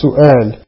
سؤال.